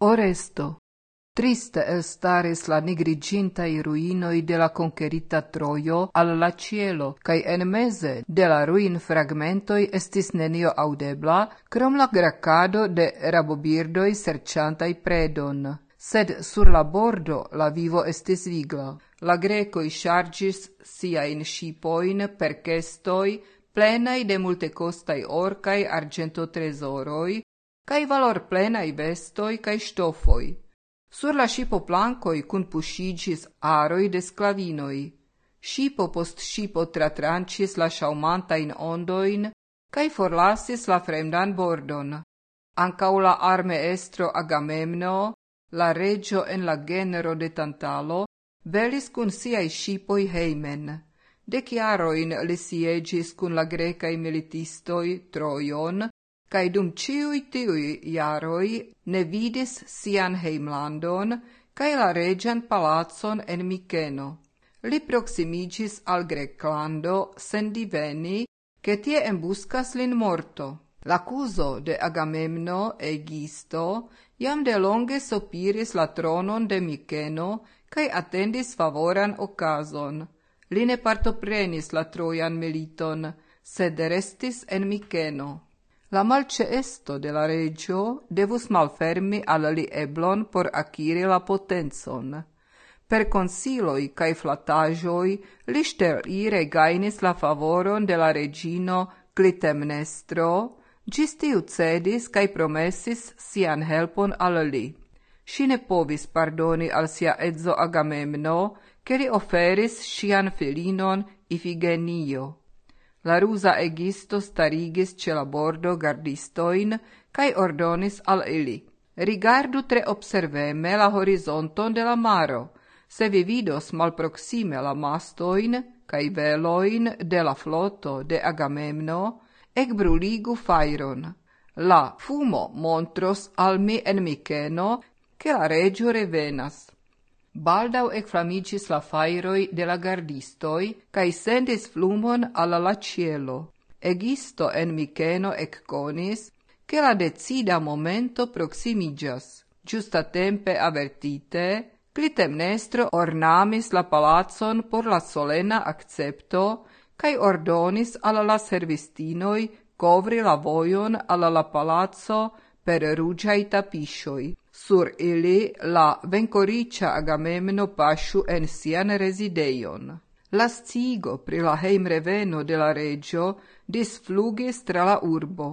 Oresto. Triste estaris la nigrigintai ruinoi de la conquerita Trojo al la cielo, cae en mese de la ruin fragmentoi estis nenio audebla, crom la gracado de rabobirdoi serciantai predon. Sed sur la bordo la vivo estis vigla. La grecoi chargis siain shipoin per cestoi, plenai de multe costai orcai argento tresoroi, cae valor plenai vestoi cae stofoi. Sur la shipo plancoi cun pusigis aroi de sclavinoi. Shipo post shipo tratrancis la shaumanta in ondoin, cae forlasis la fremdan bordon. Ancau la arme estro Agamemno, la regio en la genero de Tantalo, velis cun siai shipoi heimen. De chiaroin li siegis cun la grecae militistoi Troion, cae dum ciui tiui iaroi ne vidis sian heimlandon cae la regian palazzon en Miceno. Li proximigis al Greclando sen diveni, che tie embuscas lin morto. L'accuso de Agamemno e Gisto iam de longe sopiris la tronon de Miceno cae attendis favoran ocason. Li ne partoprenis la Trojan militon, sed restis en Miceno. La malceesto de la regio devus malfermi al li eblon por acquiri la potenzon. Per consiloi cae flatajoi li sterire gainis la favoron de la regino Clitemnestro, gis ucedis cedis cae promessis sian helpon al li. Si ne povis pardoni al sia edzo Agamemno, che li oferis sian filinon Ifigenio. La rusa egisto starigis ce la bordo gardistoin cae ordonis al ili. Rigardu tre observeme la horizonton de la maro. Se vi vidos malproxime la mastoin cae veloin de la floto de Agamemno, ec bruligu fairon. La fumo montros al mi en Miceno che la regio revenas. Baldau ecflamicis la fairoi de la gardistoi, cae sendis flumon alla la cielo. Egisto en Miceno ecconis, che la decida momento proximigas. Giusta tempe avertite, Clitemnestro ornamis la palazzon por la solena accepto, cae ordonis alla la servistinoi covri la voion alla la palazzo per rugiai tapiscioi sur ili la vencoricia Agamemno pasciu en sian resideion. La scigo pri la hejmreveno de la regio disflugis tra la urbo.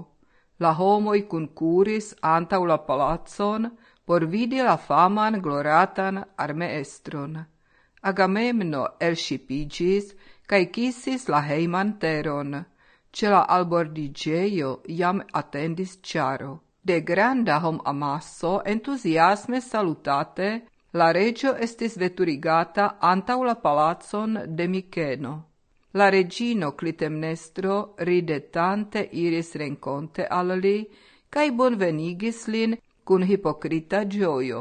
La homoi concuris antau la palazzon por vidi la faman gloratan armeestron. Agamemno elŝipigis cae kisis la heiman teron. Ce la albordigeio jam atendis ĉaro de granda hom amasso entusiasme salutate la regio estis veturigata antau la palazzon de Miceno. La regino Clitemnestro ridetante iris renconte al li, cae bonvenigis lin cun hipocrita gioio.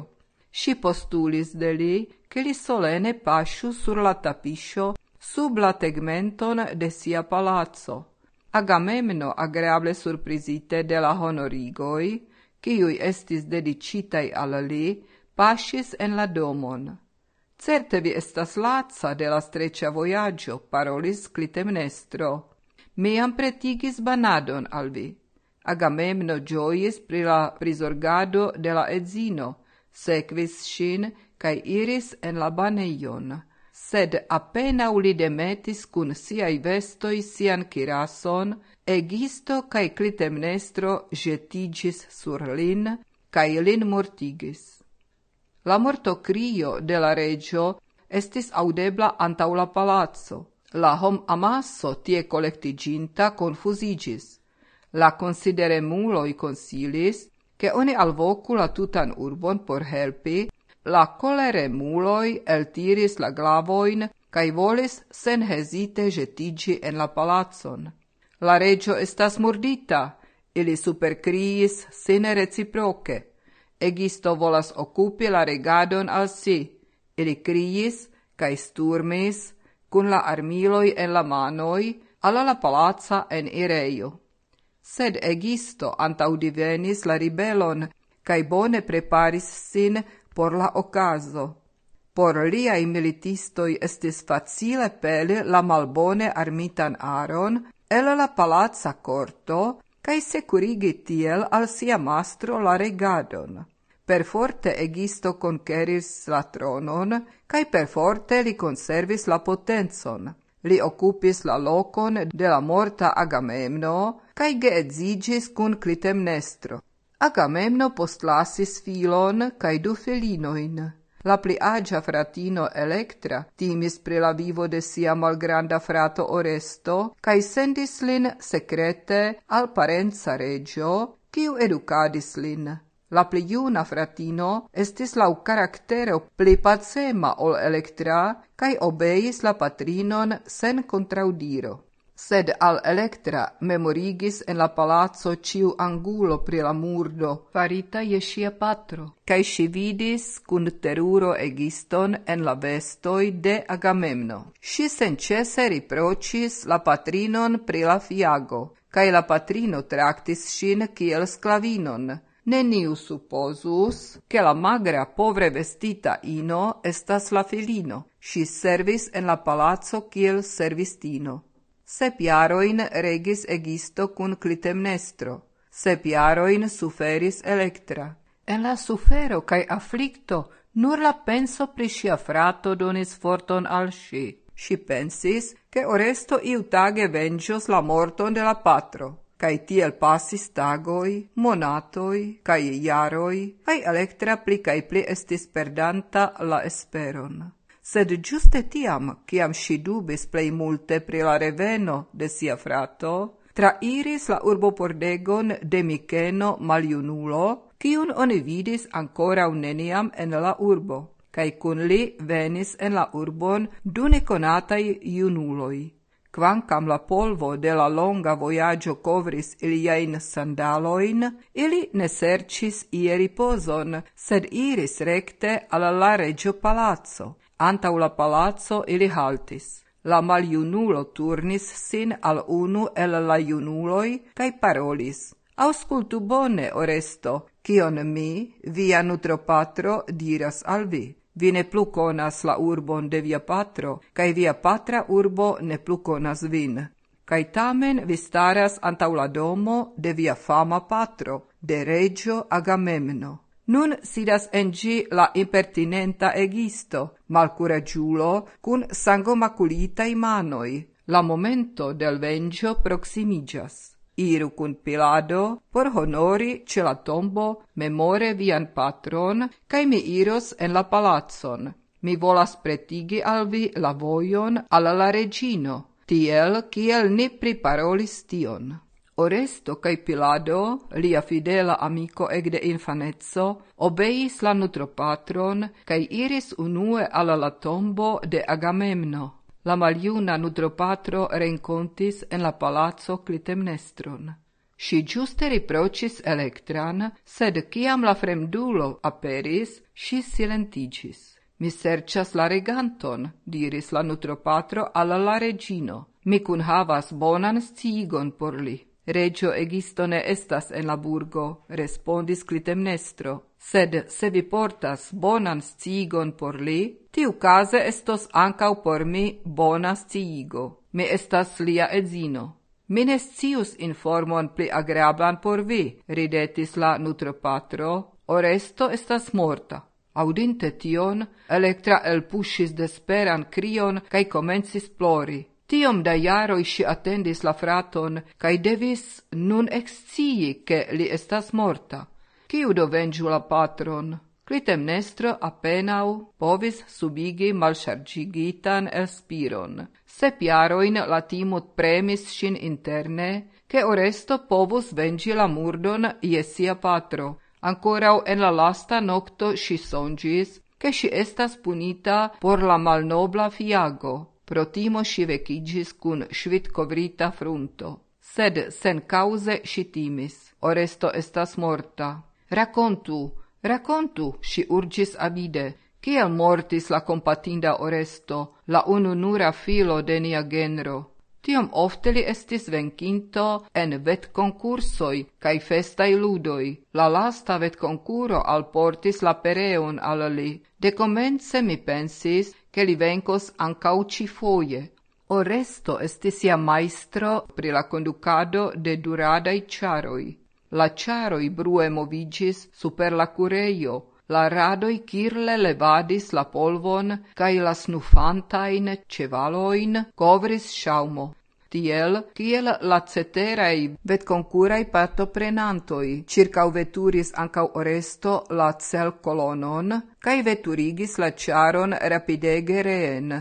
Si postulis de li, che li solene pasciu sur la tapiscio sub la tegmenton de sia palazzo. Agamemno agreable surprizite de la honorigoi, quiui estis dedicitai al li, pascis en la domon. Certe vi estas lazza de la streccia voyaggio, parolis Clitemnestro. Miam pretigis banadon al vi. Agamemno gioies pri la prisorgado de la edzino, sequis shin, cae iris en la baneion sed appena uli demetis cun siai vestoi sian kirason, Egisto cae Clitemnestro jetigis sur lin, cae lin mortigis. La morto crio de la regio estis audebla antau la palazzo. La hom amasso tie collectiginta confusigis. La consideremuloi consilis, che oni alvocu la tutan urbon por helpi, La colere muloi el eltiris la glavoin, cae volis senhezite jetigi en la palazzon. La regio estas murdita, ili superkriis sine reciproce. Egisto volas occupi la regadon al si. Ili criis, cae sturmis cun la armiloi en la manoi, alla la palazza en Ireio. Sed Egisto antaudivenis la ribelon cae bone preparis sin por la ocaso. Por liai militistoi estis facile peli la malbone armitan aron el la palazza corto cae securigi tiel al sia mastro la regadon. Per forte egisto conqueris la tronon, cae per forte li conservis la potenzon. Li occupis la locon de la morta Agamemno, cae geedzigis cun Clitemnestro. Agamemno postlasis filon cae du filinoin. La pli agia fratino Electra timis pri la vivo de sia malgranda frato Oresto, cae sendis lin secrete al parenza regio, kiu educadis lin. La pli juna fratino estis lau caractero pli pacema ol Electra, cae obeis la patrinon sen contraudiro sed al Electra memorigis en la palazzo ciu angulo pri la murdo, farita je sia patro, cae si vidis cun teruro egiston en la vestoi de Agamemno. Si sencese riprocis la patrinon pri la fiago, cae la patrino tractis sin kiel sclavinon, neniu supposus che la magra povre vestita ino estas la filino. Si servis en la palazzo kiel servistino. Sep iaroin regis Egisto cun Clitemnestro, sep iaroin suferis Electra. En la sufero cae afflicto nur la penso pri sia frato donis forton al si. Si pensis che Oresto iutage vengios la morton de la patro cae tiel passis tagoi, monatoi, cae iaroi, cae Electra pli cae pli estis perdanta la esperon sed giuste tiam, ciam si dubis plei multe pri la reveno de sia frato, trairis la urbo pordegon de Miceno maliunulo, kiun oni vidis ancora uneniam en la urbo, cae cun li venis en la urbon du neconatai iunuloi. Quancam la polvo de la longa voyaggio covris iliain sandaloin, ili ne sercis ie riposon, sed iris recte alla la regio palazzo, Antau la palazzo ili haltis. La maliunulo turnis sin al unu el la iunuloi, cae parolis. Auscultu bone, Oresto, kion mi, via nutropatro, diras al vi. Vi ne plu conas la urbon de via patro, cae via patra urbo ne plu conas vin. Cae tamen vi staras antau la domo de via fama patro, de regio Agamemno. Nun sidas en gi la impertinenta egisto, malcuragiulo, cun sangomaculitai manoi. La momento del vengio proximigas. Iru cun Pilado, por honori ce la tombo, memore vian patron, cae mi iros en la palazzon. Mi volas pretigi al vi la voion alla la regino, tiel, kiel ni priparolis tion. Oresto cae Pilado, lia fidela amico egde infanezzo, obeis la nutropatron cae iris unue alla la tombo de Agamemno. La maliuna nutropatro rencontis en la palazzo Clitemnestron. Si giuste riprocis Electran, sed ciam la fremdulo aperis, si silentigis. Mi sercias la reganton, diris la nutropatro alla la regino. Mi cun havas bonan sciigon por li. Regio Egisto ne estas en la burgo, respondis Clitemnestro, sed se vi portas bonan sciigon por li, tiu case estos ancau por mi bona sciigo. Mi estas lia edzino. Mi ne scius informon pli agreablan por vi, ridetis la nutropatro, Oresto estas morta. Audinte tion, Electra elpushis desperan crion cae comencis plori. Tiom da jaroj si attendis la fraton cae devis nun excii che li estas morta. Ciu do vengiu la patron? Clitemnestra apenau povis subigi malŝarĝigitan espiron. Sep piaroin la timut premis sin interne, che Oresto povus vengi la murdon ie sia patro. Ancorau en la lasta nocto si songis, che si estas punita por la malnobla fiago. Pro timo si vecigis cun svit covrita frunto. Sed sen cause si timis. Oresto estas morta. Racontu, racontu, si urgis avide, kiel mortis la compatinda Oresto, la ununura filo de nia genro. Tiom ofte li estis venkinto en vet concursoi cae festai ludoi. La lasta vet concuro alportis la pereon al li. De comence mi pensis, che li vencos ancau ci foie. Oresto este sia maestro pri la conducado de duradai charoi. La charoi brue movigis super la cureio, la radoi kirle levadis la polvon, cae la snufantain cevaloin covris shaumo tiel, kiel la ceterei vet concurai partoprenantoi, circau veturis ancau oresto la cel colonon, cae veturigis la charon rapidege reen.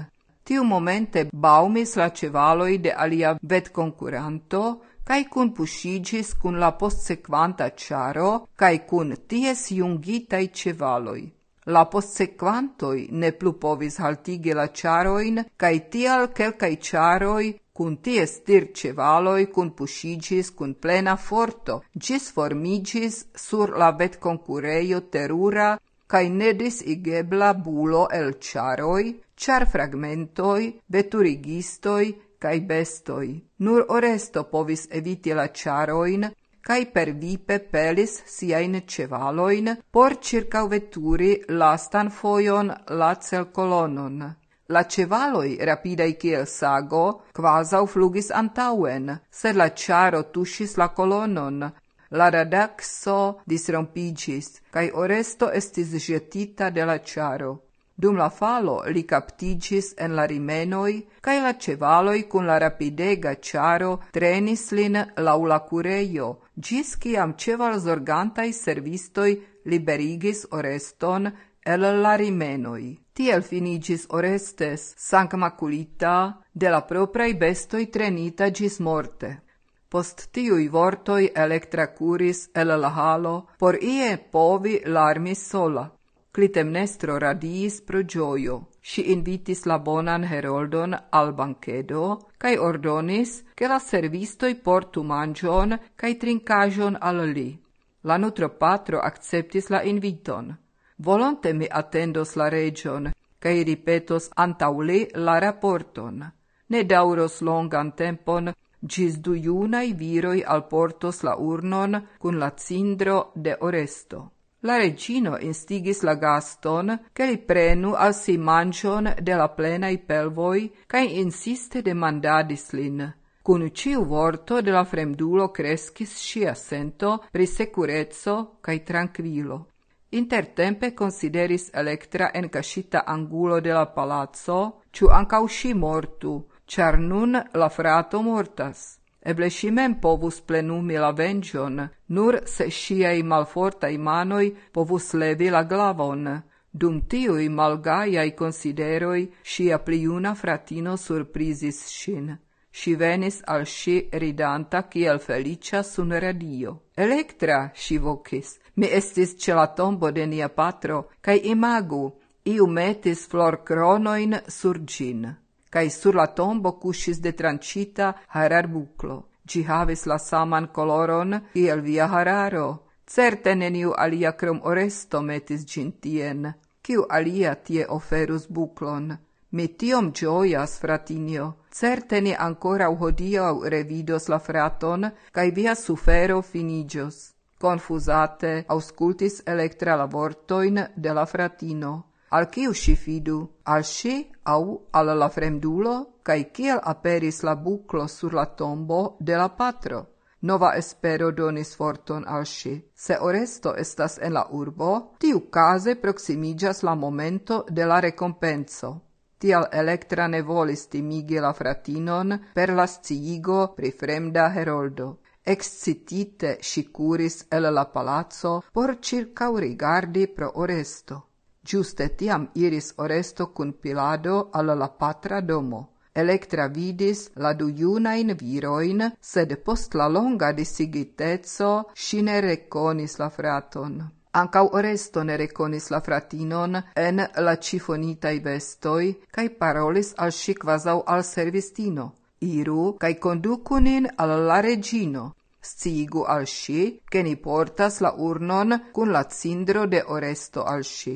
Tiu momente baumis la cevaloi de alia vet concuranto, cae cun pusigis cun la postsequanta charo, cae cun ties iungitai cevaloi. La postsequantoi ne plu povis haltigi la charoin, cae tial quelcae charoi Kunti stir cevaloi cum pushigis cum plena forto, ĝis formigis sur la betkonkurejo terura kainedis igebla bulo el charoi, char fragmentoi, veturigistoi, kaj bestoi, Nur Oresto povis eviti la ĉarojn per vipe pelis siajn cevaloin, por ĉirkaŭveturi lastan fojon la celkolonon. La cevaloi, rapidai kiel sago, quasau flugis antauen, sed la charo tuŝis la colonon, la radaxo disrompigis, cae Oresto estis jetita de la charo. Dum la falo li captigis en la rimenoi, cae la cevaloi cun la rapidega charo trenis lin lau la cureio, gis ciam ceval zorgantai servistoi liberigis Oreston el la rimenoi. Tiel finigis Orestes Sanc Maculita de la proprae bestoi trenita gis morte. Post tiui vortoi Electra curis el la halo, por ie povi larmi sola. Clitemnestro radiis pro gioio. Si invitis la bonan heroldon al bancedo, cae ordonis che la servistoi portu mangion cae trincajon al li. La nutro patro acceptis la inviton. Volonte mi attendos la region, cae ripetos antauli la raporton. Ne dauros longan tempon, gis du iunai viroi alportos la urnon cun la cindro de oresto. La regino instigis la gaston che li prenu al si mangion de la plenai pelvoi cae insiste demandadis lin. Cun ciu vorto de la fremdulo crescis scia assento pri securezzo cae tranquilo. Intertempe consideris Electra en cascita angulo de la palazzo, ciu ancau si mortu, char nun la frato mortas. Eble si mem povus plenumi la vengion, nur se sciei malfortai manoi povus levi la glavon. Dum tiui malgaiai consideroi, sia pliuna fratino surprisis sin. Si venis al si ridanta kiel felicia sun radio. Electra, si vocis, Mi estis ce la tombo de nia patro, cae imagu, iu metis flor cronoin sur gin, cae sur la tombo cuscis detrancita hararbuclo. Gi havis la saman coloron iel via hararo, certe neniu alia crom oresto metis gin tien, Ciu alia tie oferus buclon. Mi tiom gioias, fratinio, certe ni ancora uhodio revidos la fraton, cae via sufero finigios confusate auscultis electra la vortoin de la fratino. Al kiu si fidu? Al si au al la fremdulo? Cai kiel aperis la buclo sur la tombo de la patro? Nova espero donis forton al si. Se Oresto estas en la urbo, tiu case proximigas la momento de la recompenso tial Electra ne volis timigi la fratinon per la sciigo pri fremda heroldo. Excitite si curis el la palazzo por circau rigardi pro Oresto. Giuste tiam iris Oresto cun Pilado al la patra domo. Electra vidis la du iunain viroin, sed post la longa disigitezzo si ne reconis la fraton. Ancau Oresto ne reconis la fratinon en la cifonitai vestoi, cae parolis al si quasau al servistino iru cae conducu nin al la regino. Sciigu al si, che ni portas la urnon cun la cindro de Oresto al si.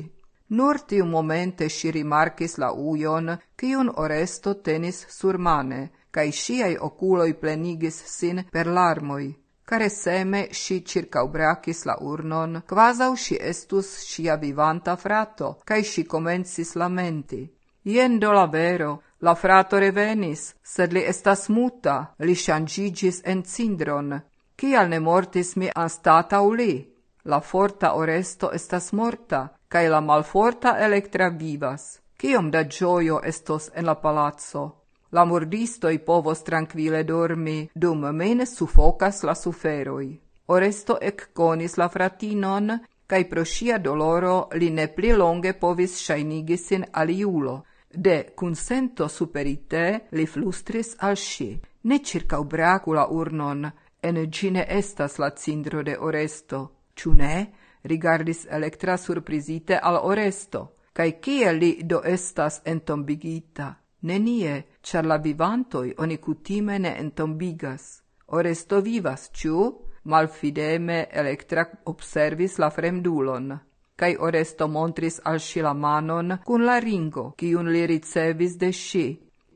Nur tiu momente si rimarcis la uion, cion Oresto tenis sur mane, cae sciai oculoi plenigis sin per larmoi. Care Careseme sci circaubracis la urnon, quasau si estus sia vivanta frato, cae si comencis lamenti. Iendo la vero, La frato revenis, sed li estas muta, li shangigis en cindron. Cial ne mortis mi anstatau li? La forta oresto estas morta, cae la malforta electra vivas. Ciom da gioio estos en la palazzo? La mordistoi povos tranquille dormi, dum mene suffocas la suferoi. Oresto ec conis la fratinon, cae pro sia doloro li ne pli longe povis shainigisin aliulo de consento superite li flustris al sci, ne circa ubracula urnon, en gine estas la cindro de Oresto, ciu ne? rigardis Electra surprizite al Oresto, cae kie li do estas entombigita? Nenie, char la vivantoi oni cutime ne entombigas. Oresto vivas, ciu? Malfideme Electra observis la fremdulon cae Oresto montris al si la manon cun la ringo, cium li ricevis de si,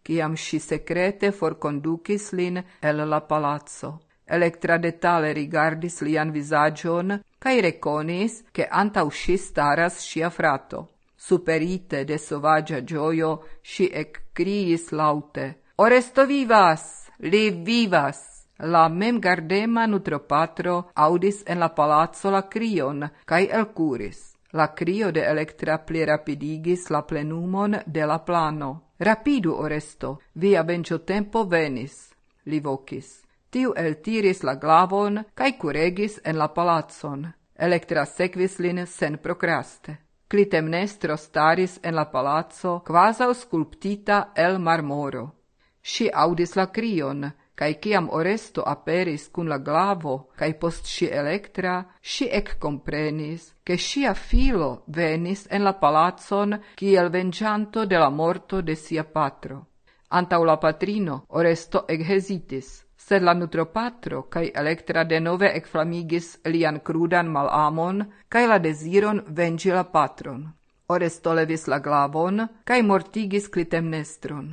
ciam si secrete forconducis lin el la palazzo. Electra detale rigardis lian visagion, cae reconis che antau si staras sia frato. Superite de sovagia gioio, si eccriis laute. Oresto vivas! Li vivas! La mem gardema nutropatro audis en la palazzo la crion, cae elcuris. La crio de Electra plirapidigis la plenumon de la plano. Rapidu, Oresto, via venciotempo venis, li vocis. Tiu el tiris la glavon cae curegis en la palazzon. Electra sequis lin sen procraste. Clitemnestro staris en la palazzo quasau sculptita el marmoro. Si audis la crion, cae ciam Oresto aperis cun la glavo, cae post sci Electra, sci ec comprenis, che sia filo venis en la palazzon ciel vengianto de la morto de sia patro. Antau la patrino, Oresto ec hesitis, sed la nutropatro cae Electra denove ec flamigis lian crudan malamon cae la desiron vengi la patron. Oresto levis la glavon, cae mortigis clitemnestron.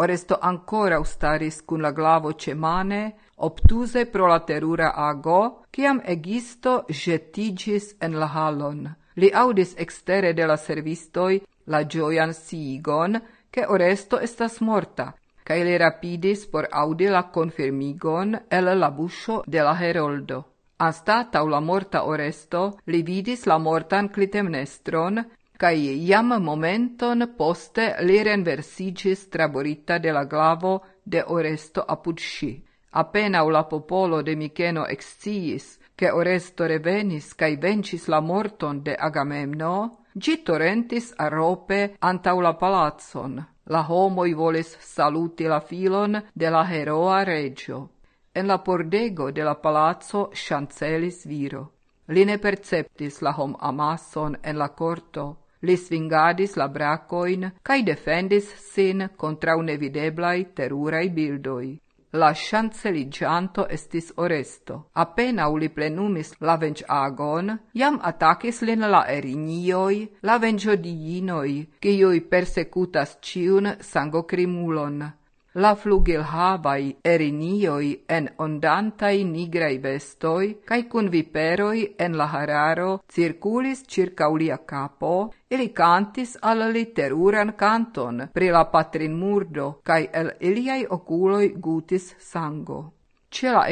Oresto ancora ustaris cun la glavo cemane, obtuse pro la terura ago, ciam egisto jetigis en la halon. Li audis extere de la servistoi la gioian siigon, che Oresto estas morta, cae li rapidis por audi la confirmigon el la buscio de la heroldo. Anstatau la morta Oresto, li vidis la mortan clitemnestron, cae iam momenton poste li renversigis traborita de la glavo de Oresto apud sci. Apenau la popolo de Miceno exciis, che Oresto revenis cae vencis la morton de Agamemno, gi torrentis arope antau la palazzon. La homoi volis saluti la filon de la heroa regio. En la pordego de la palazzo chancelis viro. Li ne perceptis la hom amasson en la corto, Li svingadis la bracoin cae defendis sin contra nevideblai terurai bildoi. La chanceligianto estis Oresto. Appena uli plenumis la venĝagon, jam atacis lin la erinioi, la venĝodiinoj, kiuj persecutas ĉiun sangokrimulon la flugilhabai erinioi en ondantai nigrai bestoi, cae cun viperoi en la hararo circulis circa ulia capo, ili cantis al li teruran canton pri la patrin murdo, cae el iliai oculoi gutis sango. Ce la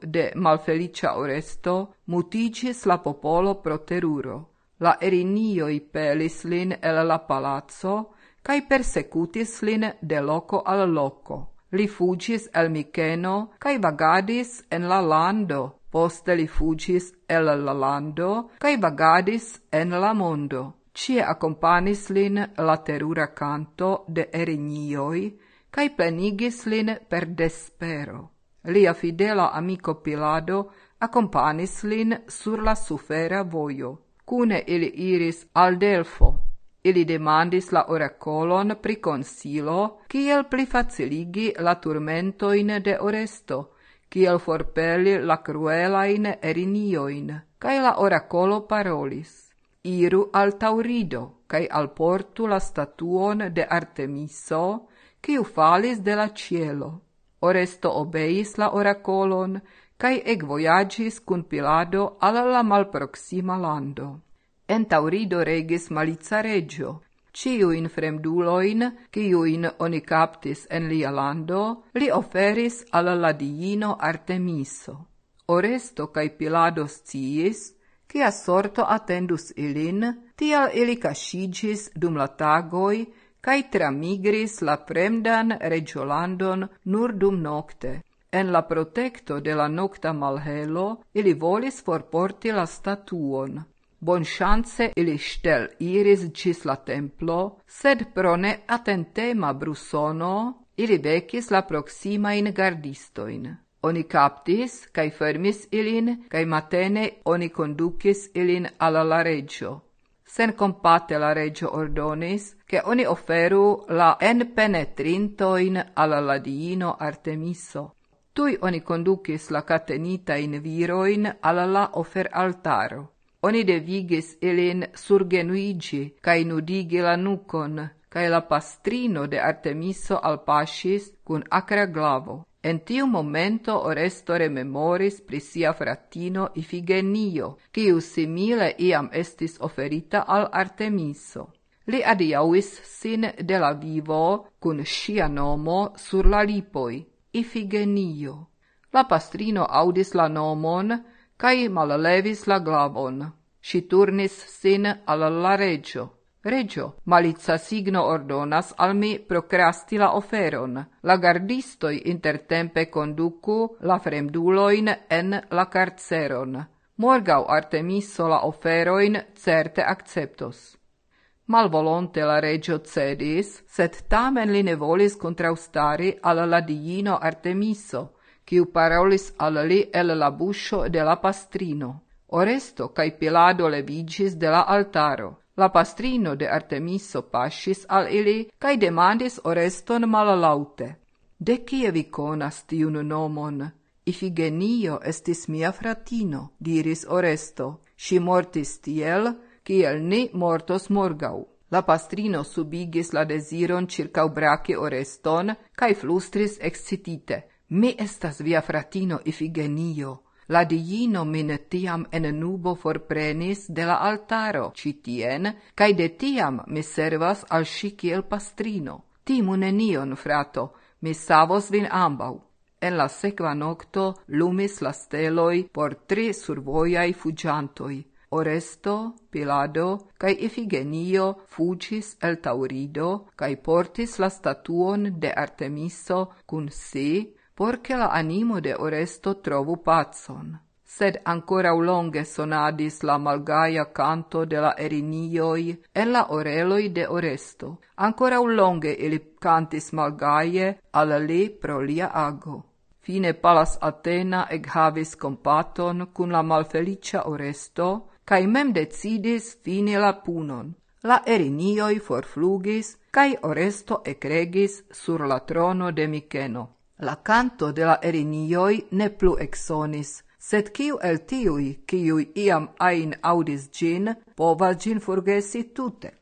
de malfelicia Oresto mutigis la popolo pro teruro. La erinioi pelis lin el la palazzo, cae persecutis lin de loco al loco. Li fugis el Miceno, cae vagadis en la lando, poste li fugis el la lando, cae vagadis en la mondo. Cie accompanis lin la terura canto de erinioi, cae plenigis lin per despero. Lia fidela amico Pilado accompanis lin sur la sufera voio. Cune ili iris al Delfo, Ili demandis la oracolon pri consilo, kiel pli faciligi la turmentoin de Oresto, kiel forpeli la cruelain erinioin, cae la oracolo parolis. Iru al Taurido, cae alportu la statuon de Artemiso, kiu falis de la cielo. Oresto obeis la oracolon, cae ec voyagis cun Pilado alla la malproxima lando. En taurido regis malica regio. Ciuin fremduloin, ciuin oni captis en lia lando, li oferis alla ladiino Artemiso. Oresto cae Pilado sciis, cia sorto attendus ilin, tial ili cascigis dum la tagoi, cae tramigris la fremdan regiolandon nur dum nocte. En la protecto de la nocta malhelo, ili volis forporti la statuon. Bon chance ili stel iris cis la templo, sed pro ne attentema brusono ili vecis la proxima in gardistoin. Oni captis, cae fermis ilin, cae matene oni conducis ilin alla la reggio. Sen compate la reggio ordonis, che oni oferu la en penetrintoin alla la diino Artemiso. Tui oni conducis la catenita in viroin alla la ofer altaro. Oni devigis ilin surgenuigi, cae nudigi la nucon, cae la pastrino de Artemiso alpasis cun acra glavo. En tiu momento Oresto rememoris pri sia fratino Ifigenio, quiu simile iam estis oferita al Artemiso. Li adiauis sin de la vivo cun sia nomo sur la lipoi, Ifigenio. La pastrino audis la nomon, cae mallevis la glavon. Si turnis sin al la regio. Regio, malica signo ordonas al mi procrasti la oferon. La gardistoi intertempe conducu la fremduloin en la carceron. Morgau Artemiso la oferoin certe acceptos. Malvolonte la regio cedis, sed tamen li ne volis contraustari alla la diino Artemiso, quiu parolis al li el la buscio de la pastrino. Oresto cae Pilado levigis de la altaro. La pastrino de Artemiso pascis al ili, cae demandis Oreston malalaute. De cie vi conas tiun nomon? Ifigenio estis mia fratino, diris Oresto. Si mortis tiel, kiel ni mortos morgau. La pastrino subigis la desiron circau braci Oreston, cae flustris excitite. Mi estas via fratino Ifigenio, la diino min tiam en nubo forprenis de la altaro citien, cae de tiam mi servas al si kiel pastrino. Timu nenion, frato, mi savos vin ambau. En la sequa nocto lumis la steloi por tri survoiai fugiantoi. Oresto, Pilado, cae Ifigenio fugis el Taurido, cae portis la statuon de Artemiso cun si, porce la animo de Oresto trovu pazon. Sed ancora longe sonadis la malgaia canto de la erinioi en la oreloi de Oresto. Ancora longe ili cantis malgaie al li pro lia ago. Fine Palas Atena eg havis compaton cun la malfelicia Oresto, cae mem decidis fine la punon. La erinioi forflugis, cae Oresto ecregis sur la trono de Miceno. La canto de la erinioi ne plu exonis, sed kiu el tiui, kiu iam ain audis gin, povas gin forgesi tute.